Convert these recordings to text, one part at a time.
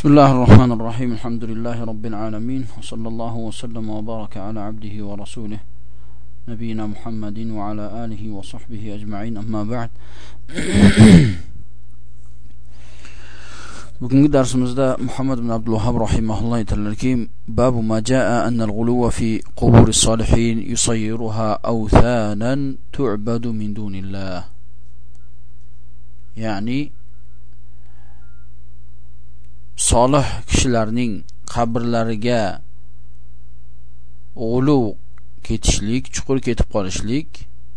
بسم الله الرحمن الرحيم. الحمد لله رب العالمين وصلى الله وسلم وبارك على عبده ورسوله نبينا محمد وعلى آله وصحبه أجمعين. أما بعد بكم قد أرسمز محمد بن عبد الوهاب رحمه الله الكيم باب ما جاء أن الغلو في قبور الصالحين يصيرها أوثانا تعبد من دون الله. يعني solih kishilarning qabrlariga g'uluv ketishlik chuqur ketib qolishlik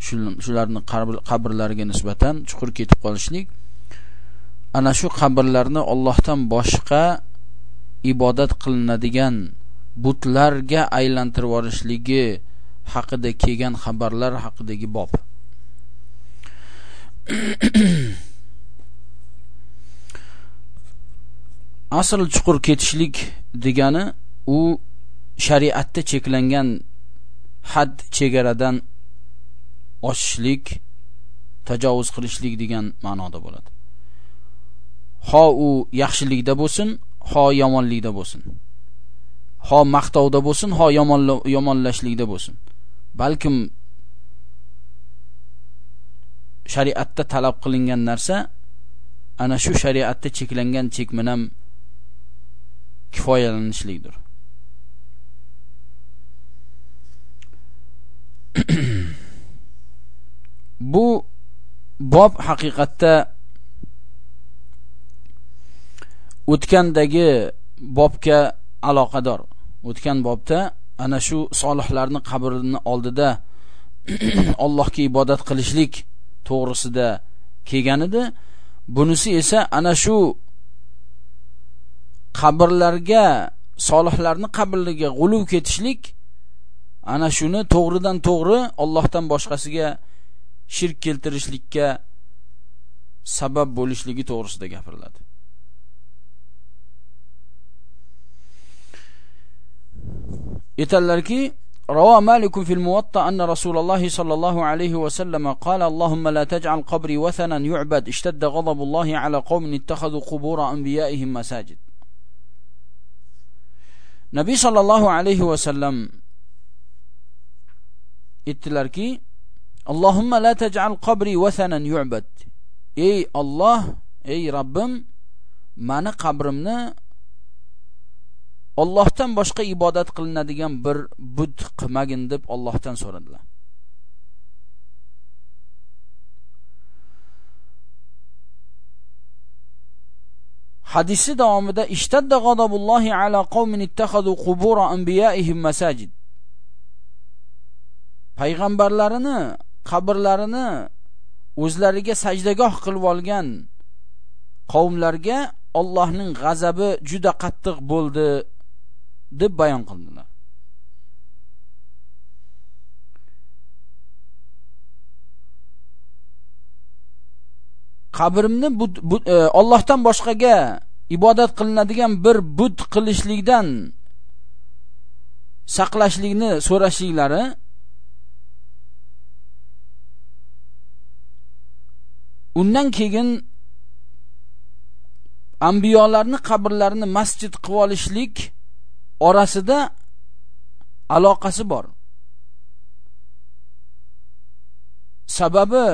shularni qabrlariga nisbatan chuqur ketib qolishlik ana shu qabrlarni Allohdan boshqa ibodat qilinadigan butlarga aylantirib yuborishligi haqida kelgan xabarlar haqidagi bob. asl chuqur ketishlik degani u shariatda cheklangan had chegaradan oshishlik tajovuz qilishlik degan ma'noda bo'ladi. Ho u yaxshilikda bo'lsin ho yomonlikda bo'lsin. Ho maqtovda bo'lsin ho yomonlashlikda bo'lsin. Balkim shariatda talab qilingan narsa ana shu shariatda cheklangan chekmanam kifoyalanishlikdir bu bob haqiqatda o'tgandagi bobga aloqador. O'tgan bobda ana shu solihlarni qabrini oldida Allohga ibodat qilishlik to'g'risida kelgan edi. Bunisi esa ana shu qabrlarga solihlarni qabrlariga g'uluv ketishlik ana shuni to'g'ridan to'g'ri Allohdan boshqasiga shirk keltirishlikka sabab bo'lishligi to'g'risida gapiriladi aytadilarki روى مالك في الموطأ أن رسول الله صلى الله عليه وسلم قال اللهم لا تجعل قبري وثنا يعبد اشتد غضب الله على قوم اتخذوا قبور أنبيائهم مساجد Nabiy sollallohu alayhi vasallam aytdilarki allohumma la taj'al qabri wathanan yu'bad. Ey Alloh ey Rabbim mani qabrimni Allohdan boshqa ibodat qilinadigan bir but qilmagin deb Allohdan so'radilar. Hadisi davomida ishtadda g'adabullohi ala qawmin ittakhadhu qubur anbiyaihim masajid. Payg'ambarlarini qabrlarini o'zlariga sajdagoh qilib olgan qavmlarga Allohning g'azabi juda qattiq bo'ldi deb bayon qildilar. Qabrimni e, Allohdan boshqaga ibodat qilinadigan bir but qilishlikdan saqlashlikni so'rashliklari undan keyin ambiyolarni qabrlarini masjid qilib olishlik orasida aloqasi bor. Sababi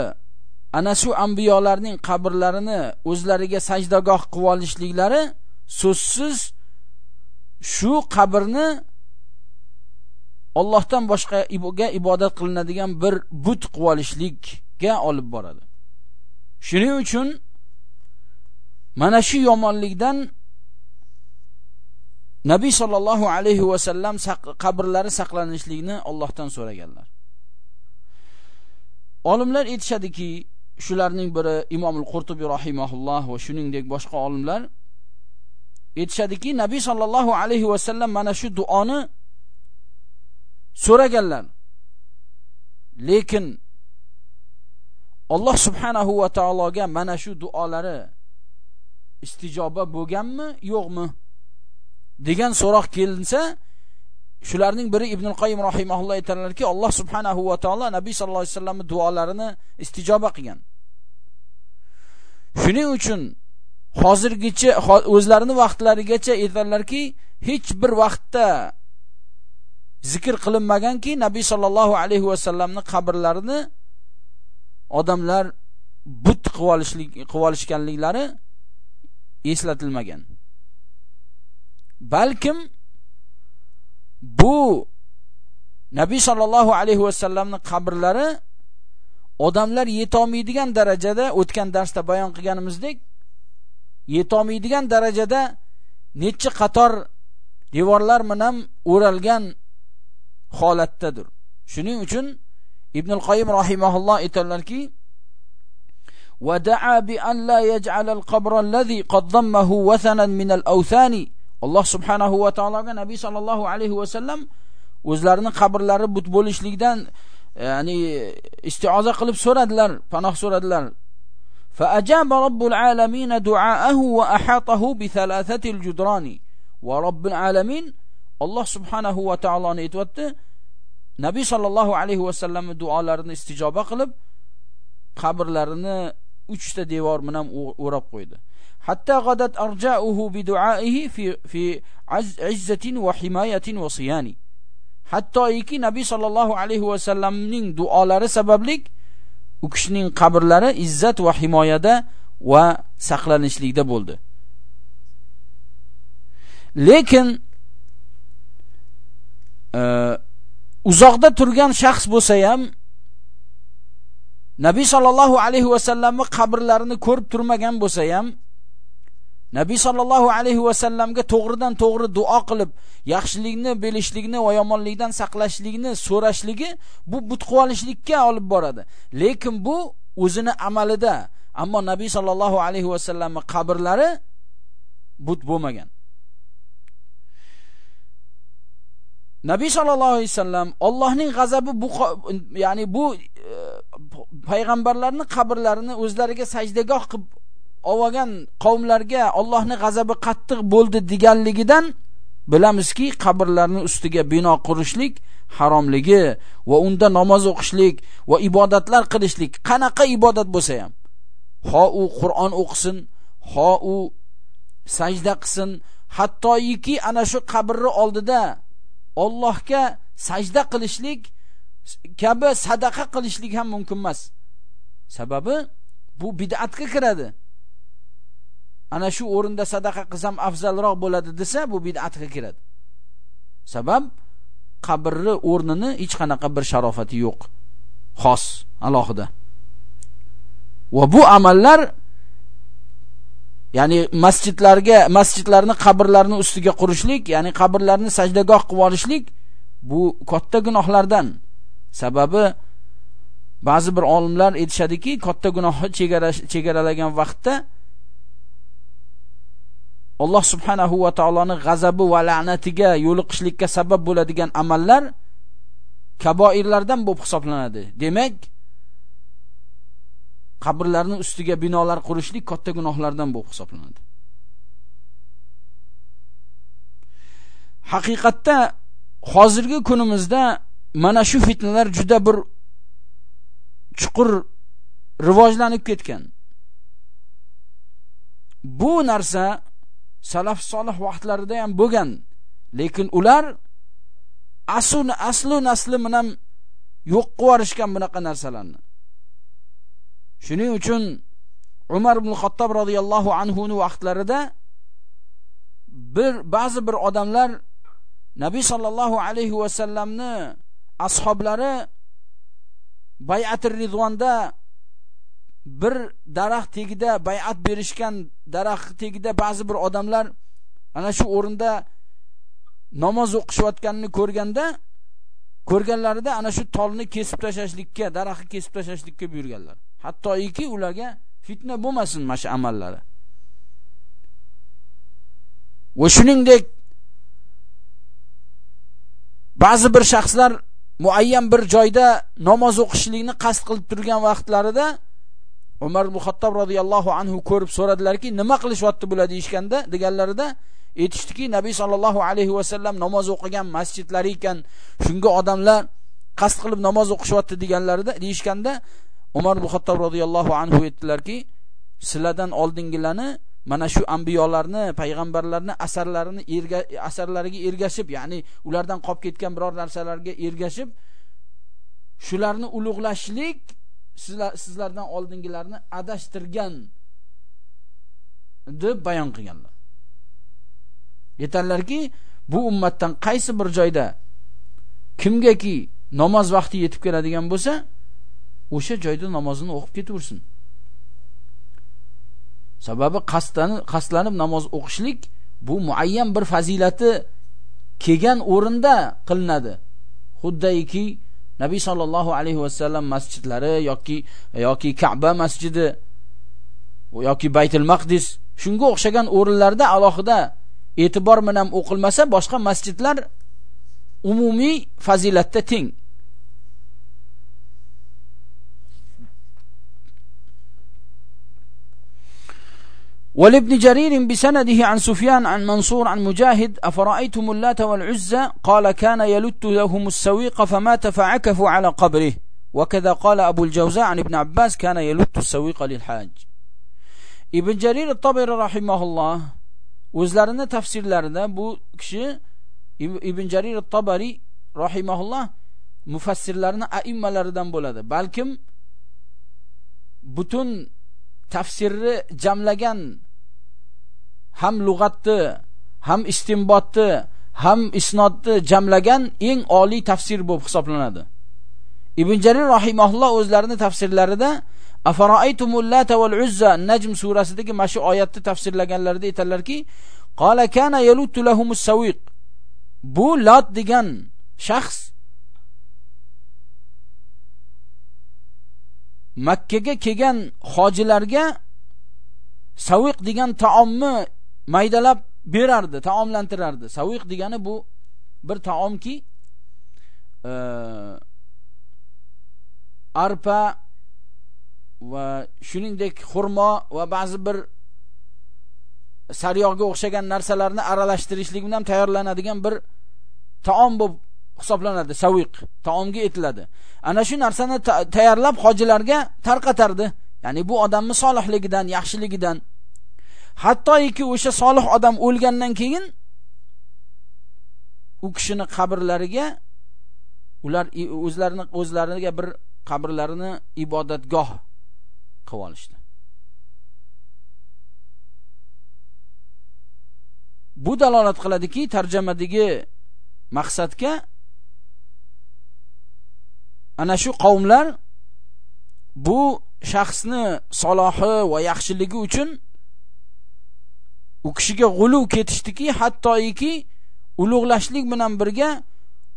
ana shu anbiyolarning qabrlarini o'zlariga sajdagoh qilib olishliklari so'zsiz shu qabrni Allohdan boshqaga ibodat qilinadigan bir but qilib olishlikka olib boradi. Shuning uchun mana shu yomonlikdan Nabiy sallallohu alayhi va sallam qabrlari saqlanishlikni Allohdan so'raganlar. Olimlar aytishadiki, shularning biri Imomul Qurtubiy rahimahulloh va shuningdek boshqa olimlar aytishadiki, Nabiy sallallohu alayhi va sallam mana shu duoni so'raganlar. Lekin Alloh subhanahu va taologa mana shu duolari istijoba bo'lganmi, yo'qmi degan so'roq kelinsa, shularning biri Ibn al-Qayyim rahimahulloh aytadilarki, Alloh subhanahu va taolo Nabiy sallallohu alayhi vasallamning duolarini istijoba qilgan. Shuning uchun hozirgacha o'zlarini vaqtlarigacha aytadilarki hech bir vaqtda zikr qilinmaganki nabiy sallallohu alayhi va sallamning qabrlarini odamlar but qilib olishlik qilib olishganliklari eslatilmagan. Balkim bu nabiy sallallohu alayhi va sallamning qabrlari odamlar yetolmaydigan darajada o'tgan darsda bayon qilganimizdek yetolmaydigan darajada necha qator devorlar bilan o'ralgan holatdadir shuning uchun ibn qoyim rahimahulloh aytadilarki ودعا بأن لا يجعل القبر الذي قد ضمه وثنا من الأوثان alloh subhanahu va taologa nabiy sollallohu alayhi vasallam o'zlarining qabrlari but bo'lishlikdan ya'ni istioza qilib so'radilar panoh so'radilar فأجاب رب العالمين دعاءه وأحاطه بثلاثة الجدران ورب العالمين الله سبحانه وتعالى aytyapti nabiy sollallohu alayhi vasallam duolarini istijoba qilib qabrlarini 3 ta devor bilan o'rab qo'ydi hatta ghadat arja'uhu bi du'aihi fi fi izzatin wa himayatin wa siyani hattoiki nabiy sollallohu alayhi vasallamning duolari sabablik u kishining qabrlari izzat va himoyada va saqlanishlikda bo'ldi. Lekin e, uzoqda turgan shaxs bo'lsa ham nabiy sollallohu alayhi vasallamni qabrlarini ko'rib turmagan bo'lsa ham nabiy sallallohu alayhi va sallamga to'g'ridan to'g'ri duo qilib yaxshilikni bilishlikni va yomonlikdan saqlashlikni so'rashligi bu butqvolishlikka olib boradi. Lekin bu o'zini amalida ammo nabiy sallallohu alayhi va sallamning qabrlari but bo'lmagan. Nabiy sallallohu alayhi vasallam Allohning g'azabi bu ya'ni bu e, payg'ambarlarning qabrlarini o'zlariga sajdagoh qilib olgan qavmlarga Allohning g'azabi qattiq bo'ldi deganligidan bilamizki qabrlarning ustiga bino qurishlik haromligi va unda namoz o'qishlik va ibodatlar qilishlik qanaqa ibodat bo'lsa ham ho u Qur'on o'qisin ho u sajda qilsin hattoiki ana shu qabrni oldida Allohga sajda qilishlik kabi sadaqa qilishlik ham mumkin emas. Sababi bu bid'atga kiradi. Ana shu o'rinda sadaqa qilsam afzalroq bo'ladi desa bu bid'atga kiradi. Sabab qabrni o'rnini hech qanaqa bir sharofati yo'q. Xos alohida. Va bu amallar ya'ni masjidlarga masjidlarni qabrlarni ustiga qurishlik ya'ni qabrlarni sajdagoh qilib olishlik bu katta gunohlardan. Sababi ba'zi bir olimlar aytishadiki katta gunohni chegaralagan vaqtda Alloh subhanahu va taoloning g'azabi va la'natiga yo'liqishlikka sabab bo'ladigan amallar kaboirlardan bo'lib hisoblanadi. Demak, qabrlarning ustiga binolar qurishlik katta gunohlardan bo'lib hisoblanadi. Haqiqatda hozirgi kunimizda mana shu fitnalar juda bir chuqur rivojlanib ketgan. Bu narsa salaf solih vaqtlarida ham bo'lgan. Lekin ular asun aslu nasli bilan yo'q qilib yuborishgan bunaqa narsalarni. Shuning uchun umar ibn xattob roziyallohu anhu vaqtlarida bir ba'zi bir odamlar nabiy sollallohu alayhi vasallamni ashoblari bayatir ridvonda bir daraxt tagida bay'at berishgan daraxt tagida ba'zi bir odamlar ana shu o'rinda namoz o'qishayotganini ko'rganda ko'rganlarida ana shu tolni kesib tashlashlikka daraxtni kesib tashlashlikka buyurganlar. Hattoiki ularga fitna bo'lmasin mana shu amallari. Va shuningdek ba'zi bir shaxslar muayyan bir joyda namoz o'qishlikni qasd qilib turgan vaqtlarida Umar ibn Xattob radhiyallohu anhu ko'rib so'radilarki, nima qilishyapti bular deyishganda, deganlarida aytishdiki, Nabiy sallallohu alayhi va sallam namoz o'qigan masjidlari ekan, shunga odamlar qasd qilib namoz o'qishyapti deganlarida deyishganda, Umar ibn Xattob radhiyallohu anhu aytdilarki, sizlardan oldingilarni mana shu anbiyolarni payg'ambarlarni asarlarini erga, asarlariga ergashib ya'ni ulardan qolib ketgan biror narsalarga ergashib shularni ulug'lashlik sizlar sizlardan oldingilarni adashtirgan deb bayon qilganlar. Yetarlarki bu ummatdan qaysi bir joyda kimgaki namoz vaqti yetib keladigan bo'lsa o'sha joyda namozini o'qib ketaversin. Sababi qasdan qasdlanib namoz o'qishlik bu muayyan bir fazilati kelgan o'rinda qilinadi. Xuddayki nabiy sallallohu alayhi vasallam masjidlari yoki yoki kaba masjidi yoki baytul maqdis shunga o'xshagan o'rinlarda alohida e'tibor bilan o'qilmasa boshqa masjidlar umumiy fazilatda teng. ولابن جرير بسنده عن سفيان عن منصور عن مجاهد أفرأيتم اللات والعزة قال كان يلت لهم السويق فمات فعكفوا على قبره وكذا قال أبو الجوزاء عن ابن عباس كان يلت السويق للحاج ابن جرير الطبري رحمه الله o'zlarini tafsirlarida bu kishi ibn jarir at-tabari rahimahulloh mufassirlarni aimmalaridan bo'ladi balkim butun tafsirni jamlagan ham lug'atni ham istinbotni ham isnodni jamlagan eng oliy tafsir bo'lib hisoblanadi. Ibn jarir rahimahulloh o'zlarini tafsirlarida afaroaytumul lata val uzza najm surasidagi mana shu oyatni tafsirlaganlarida aytadilarki qala kana yalutu lahumus sawiq. Bu lat degan shaxs makkaga kelgan hojilarga saviq degan taomni maydalab berardi taomlantirardi. Saviq degani bu bir taomki e, arpa va shuningdek xurmo va ba'zi bir sariyog'ga o'xshagan narsalarni aralashtirishlik bilan tayyorlanadigan bir taom bo'lib hisoblanadi saviq taomga etiladi. Ana shu narsani tayyorlab hojilarga tarqatardi. Ya'ni bu odamni solihligidan yaxshiligidan hattoki o'sha solih odam o'lgandan keyin u kishini qabrlariga ular o'zlarini o'zlariga bir qabrlarini ibodatgoh qilib olishdi. Bu dalolat qiladiki tarjamadagi maqsadga ana shu qavmlar bu shaxsni salohi va yaxshiligi uchun u kishiga g'uluv ketishdiki hattoiki ulug'lashlik bilan birga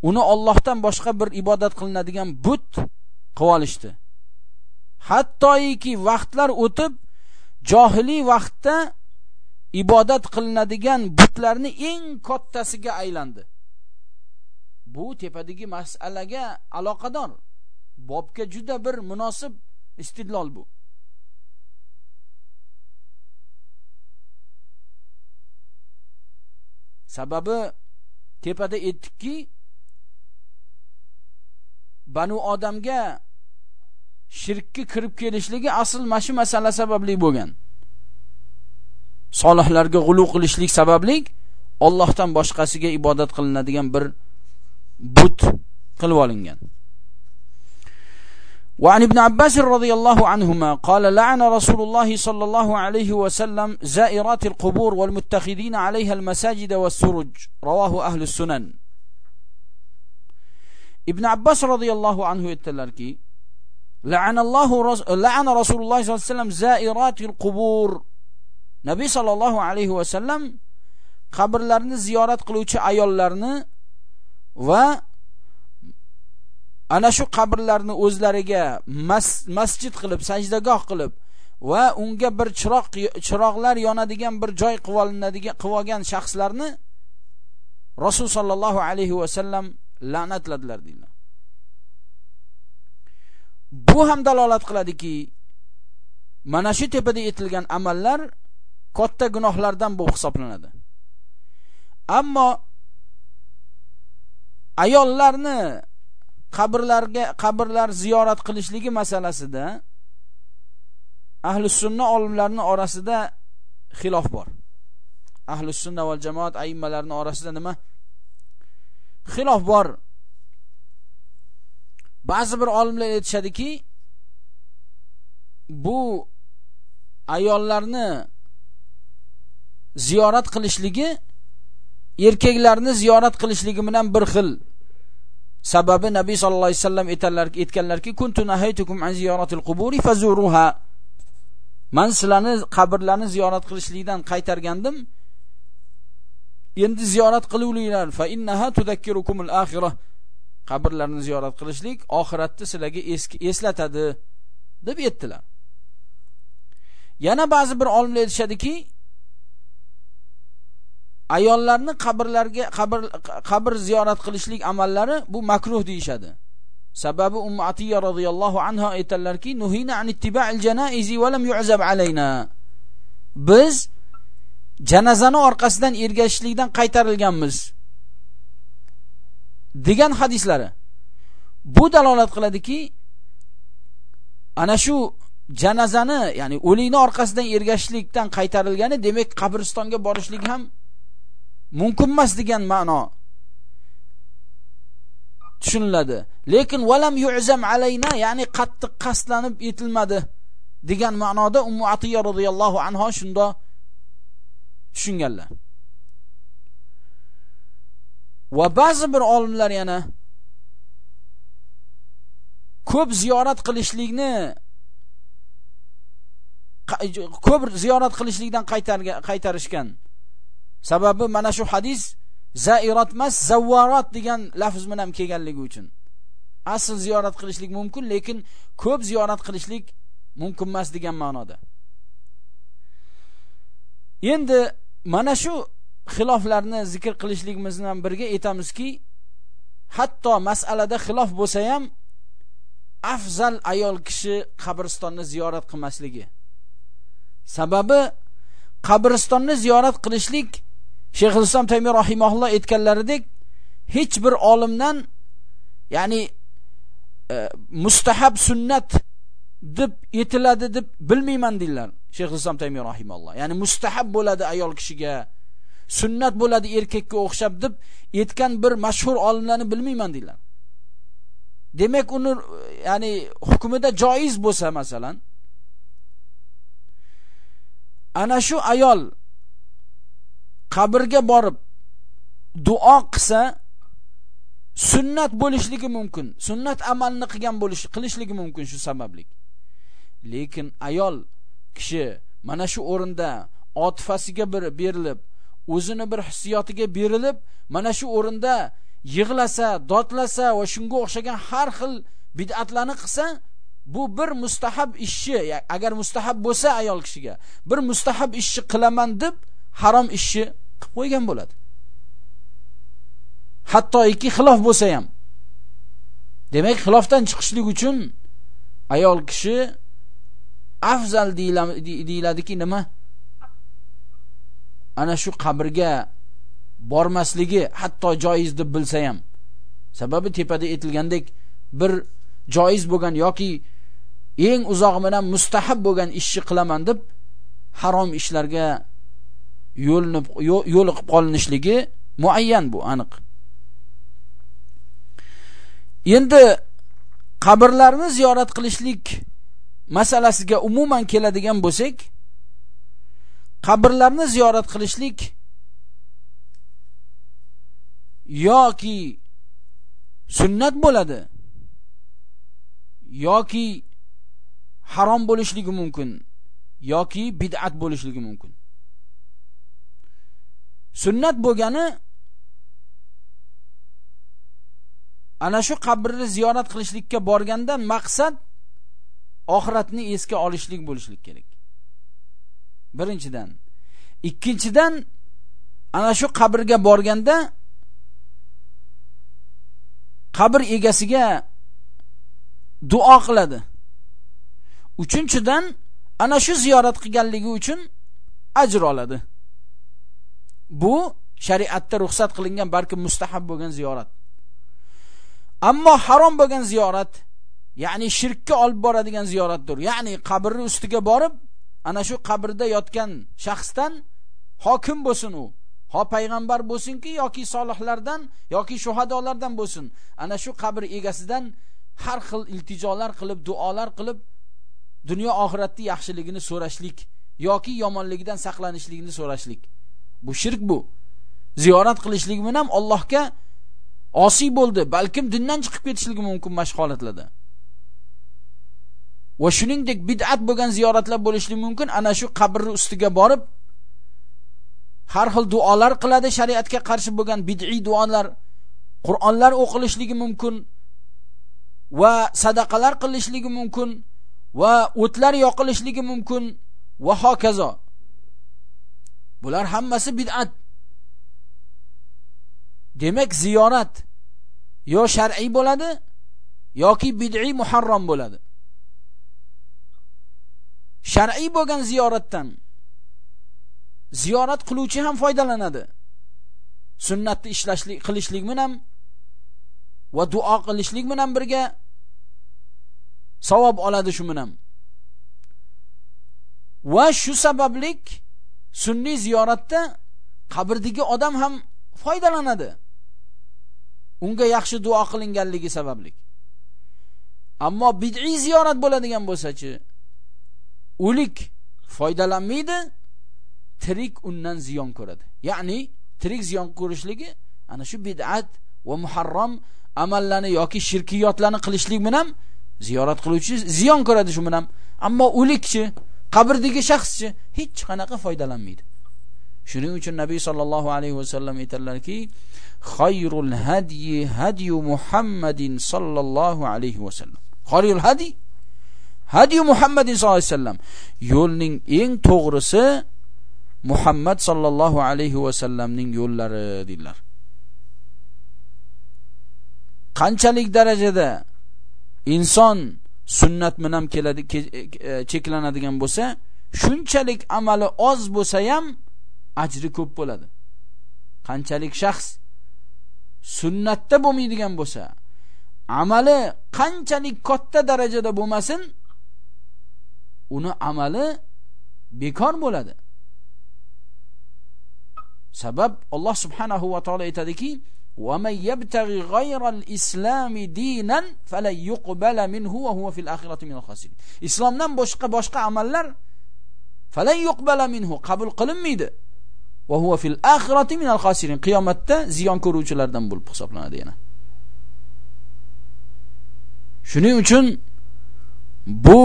uni Allohdan boshqa bir ibodat qilinadigan but qilib olishdi. Hattoiki vaqtlar o'tib johiliy vaqtda ibodat qilinadigan butlarni eng kattasiga aylandi. Bu tepadagi masalaga aloqador bobga juda bir munosib istidlol bu. Sababi tepada aytdikki banu odamga shirkka kirib kelishligi asl mana shu masala sababli bo'lgan. Solihlarga g'ulu qilishlik sababli Allohdan boshqasiga ibodat qilinadigan bir but qilib olingan. وعن ابن عباس رضي الله عنهما قال لعن رسول الله صلى الله عليه وسلم زائرات القبور والمتخذين عليها المساجد والسرج. رواه أهل السنن. ابن عباس رضي الله عنه يتلركي لعن الله رس... لعن رسول الله صلى الله عليه وسلم زائرات القبور. nabiy sollallohu alayhi vasallam qabrlarni ziyorat qiluvchi ayollarni va ana shu qabrlarni o'zlariga mas, masjid qilib sajdagoh qilib va unga bir chiroq chiroqlar yonadigan bir joy qilib olinadigan qilib olgan shaxslarni rasul sollallohu alayhi vasallam la'natladilar deydilar. Bu ham dalolat qiladiki mana shu tepada etilgan amallar katta gunohlardan bo'lib hisoblanadi. Ammo ayollarni qabrlarga qabrlar ziyorat qilishligi masalasida ahli sunna olimlarining orasida xilof bor. Ahli sunna val jamoat aimmalarining orasida nima? Xilof bor. Ba'zi bir olimlar aytishadiki bu ayollarni ziyorat qilishligi erkaklarni ziyorat qilishligi bilan bir xil. Sababi nabiy sallallohu alayhi vasallam aytganlarki kuntu nahaytukum an ziyoratil quburi fazuruha. Man sizlarni qabrlarni ziyorat qilishlikdan qaytargandim endi ziyorat qilinglar fa innaha tudakkirukumul akhirah. Qabrlarni ziyorat qilishlik oxiratni sizlarga eslatadi deb aytdilar. Yana ba'zi bir olimlar aytishadiki ayollarni qabrlarga qabr qabr ziyorat qilishlik amallari bu makruh deyishadi. Sababi ummu atiya radhiyallohu anha aytadilarki nuhina an ittiba'il janaizi va lam yu'zab alayna. Biz janazani orqasidan ergashishlikdan qaytarilganmiz. Degan hadislari. Bu dalolat qiladiki ana shu janazani ya'ni o'likni orqasidan ergashishlikdan qaytarilgani demak qabristonga borishlik ham mumkin emas degan ma'no. Tushuniladi. Lekin valam yu'zam alayna ya'ni qattiq qasdlanib etilmadi degan ma'noda ummu atiya radhiyallohu anha shunda tushunganlar. Va ba'zi bir olimlar yana ko'p ziyorat qilishlikni ko'p ziyorat qilishlikdan qaytarishgan. Sababi mana shu hadis zairat emas zavvarat degan lafz bilan kelganligi uchun. Asl ziyorat qilishlik mumkin lekin ko'p ziyorat qilishlik mumkin emas degan ma'noda. Endi mana shu xiloflarni zikr qilishligimiz bilan birga aytamizki hatto masalada xilof bo'lsa ham afzal ayol kishi qabristonni ziyorat qilmasligi. Sababi qabristonni ziyorat qilishlik Sheyx Islom Taymiy rahimahulloh aytganlaridek hech bir olimdan ya'ni e, mustahab sunnat deb etiladi deb bilmayman deydilar Sheyx Islom Taymiy rahimahulloh. Ya'ni mustahab bo'ladi ayol kishiga sunnat bo'ladi erkakka o'xshab deb aytgan bir mashhur olimlarni bilmayman deydilar. Demak uni ya'ni hukmida joiz bo'lsa masalan ana shu ayol qabrga borib duo qilsa sunnat bo'lishligi mumkin. Sunnat amalni qilgan bo'lishi qilishligi mumkin shu sabablik. Lekin ayol kishi mana shu o'rinda otifasiga bir berilib o'zini bir hissiyotiga berilib mana shu o'rinda yig'lasa dodlasa va shunga o'xshagan har xil bid'atlarni qilsa bu bir mustahab ishni agar mustahab bo'lsa ayol kishiga bir mustahab ishni qilaman deb harom ishni qilib qo'ygan bo'ladi. Ikki xilof bo'lsa ham. Demak xilofdan chiqishlik uchun ayol kishi afzal deyiladiki nima? Ana shu qabrga bormasligi hatto joiz deb bilsa ham. Sababi tepada aytilgandek bir joiz bo'lgan yoki eng uzoq bilan mustahab bo'lgan ishni qilaman deb harom ishlarga yo'linib yo'liqib qolinishligi muayyan bu aniq. Endi qabrlarni ziyorat qilishlik masalasiga umuman keladigan bo'lsak qabrlarni ziyorat qilishlik yoki sunnat bo'ladi yoki harom bo'lishligi mumkin yoki bid'at bo'lishligi mumkin. Sunnat bo'lgani ana shu qabrni ziyorat qilishlikka borganda maqsad oxiratni esga olishlik bo'lishlik kerak. Birinchidan. Ikkinchidan ana shu qabrga borganda qabr egasiga duo qiladi. Uchinchidan ana shu ziyorat qilganligi uchun ajr oladi. Bu shariatda ruxsat qilingan balki mustahab bo'lgan ziyorat. Ammo harom bo'lgan ziyorat ya'ni shirkka olib boradigan ziyoratdir. Ya'ni qabrni ustiga borib ana shu qabrda yotgan shaxsdan hokim bo'lsin u ho payg'ambar bo'lsinki yoki solihlardan yoki shuhadolardan bo'lsin. Ana shu qabr egasidan har xil iltijolar qilib duolar qilib dunyo oxiratni yaxshiligini so'rashlik yoki yomonligidan saqlanishlikni so'rashlik. Bu shirk bu. Ziyorat qilishlik bilan Allohga osiy bo'ldi balkim dindan chiqib ketishligi mumkin mashq holatlarda. Va shuningdek bid'at bo'lgan ziyoratlar bo'lishi mumkin ana shu qabrni ustiga borib har xil duolar qiladi shariatga qarshi bo'lgan bid'iy duolar Qur'onlar o'qilishligi mumkin va sadaqalar qilishligi mumkin va o'tlar yoqilishligi mumkin va hokazo. Bular hammasi bid'at. Demak ziyorat yo shar'iy bo'ladi yoki bid'iy muharram bo'ladi. Shar'iy bo'lgan ziyoratdan ziyorat qiluvchi ham foydalanadi. Sunnatni ishlashlik qilishlik bilan va duo qilishlik bilan birga savob oladi shu bilan va shu sabablik sunniy ziyoratda qabrdagi odam ham foydalanadi. Unga yaxshi duo qilinganligi sababli. Ammo bid'iy ziyorat bo'ladigan bo'lsa-chi o'lik foydalanmaydi tirik undan ziyon ko'radi. Ya'ni tirik ziyon ko'rishligi ana shu bid'at va muharram amallarni yoki shirkiyotlarni qilishlik bilan ziyorat qiluvchi ziyon ko'radi shu bilan. Ammo o'likchi qabrdagi shaxschi hech qanaqa foydalanmaydi. Shuning uchun nabiy sollallohu alayhi vasallam aytadilarki xayrul hadyi hadyu muhammadin sollallohu alayhi vasallam xayrul hadi hadyu muhammadin sallallohu alayhi vasallam yo'lning eng to'g'risi muhammad sollallohu alayhi vasallamning yo'llari dedilar. Qanchalik darajada inson sunnat bilan keladi e, e, cheklanadigan bo'lsa shunchalik amali oz bo'lsa ham ajri ko'p bo'ladi. Qanchalik shaxs sunnatda bo'lmaydigan bo'lsa amali qanchalik katta darajada bo'lmasin uni amali bekor bo'ladi. Sabab Alloh subhanahu va taolo aytadiki ومن يبتغي غير الإسلام دينا فلن يقبل منه وهو في الآخرة من الخاسرين islomdan boshqa boshqa amallar falan yuqbala minhu qabul qilinmaydi va huwa fil akhirati minal khasirin qiyomatda ziyon ko'ruvchilardan bo'lib hisoblanadi yana shuning uchun bu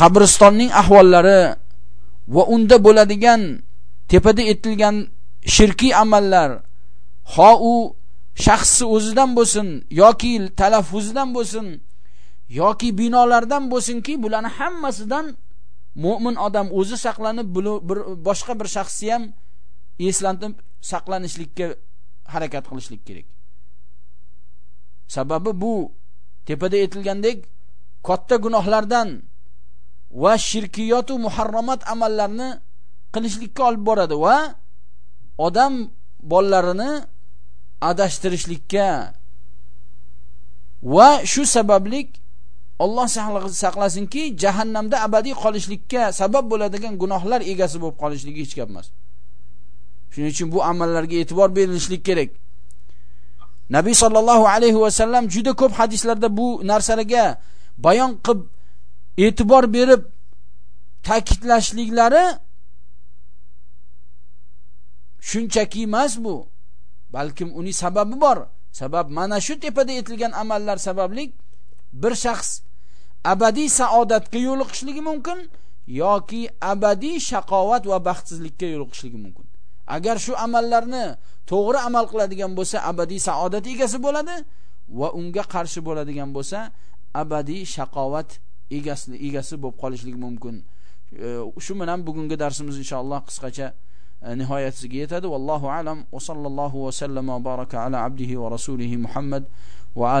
qabristonning ahvollari va unda bo'ladigan tepada aytilgan shirkiy amallar ho u shaxsi o'zidan bo'lsin yoki talaffuzidan bo'lsin yoki binolardan bo'lsinki bularni hammasidan mo'min odam o'zi saqlanib bir boshqa bir shaxsni ham eslantib saqlanishlikka harakat qilishlik kerak. Sababi bu. Tepada aytilgandek katta gunohlardan va shirkiyot va muharramat amallarni qilishlikka olib boradi va odam bolalarini adashtirishlikka va shu sabablik Alloh saqlasinki jahannamda abadiy qolishlikka sabab bo'ladigan gunohlar egasi bo'lib qolishligi hech gap emas. Shuning uchun bu amallarga e'tibor berilishlik kerak. Nabiy sallallohu alayhi va sallam juda ko'p hadislarda bu narsalarga bayon qilib e'tibor berib ta'kidlashliklari shunchaki emas bu. Balkim uning sababi bor. Sabab mana shu tepada etilgan amallar sabablik bir shaxs abadiy saodatga yo'liqishligi mumkin yoki abadiy shaqovat va baxtsizlikka yo'liqishligi mumkin. Agar shu amallarni to'g'ri amal qiladigan bo'lsa abadiy saodat egasi bo'ladi va unga qarshi bo'ladigan bo'lsa abadiy shaqovat egasi egasi bo'lib qolishligi mumkin. Shu bilan bugungi darsimiz inshaalloh qisqacha nihoyasiga yetadi vallohu alam va sallallohu va sallama va baraka ala abdihi va rasulihi muhammad va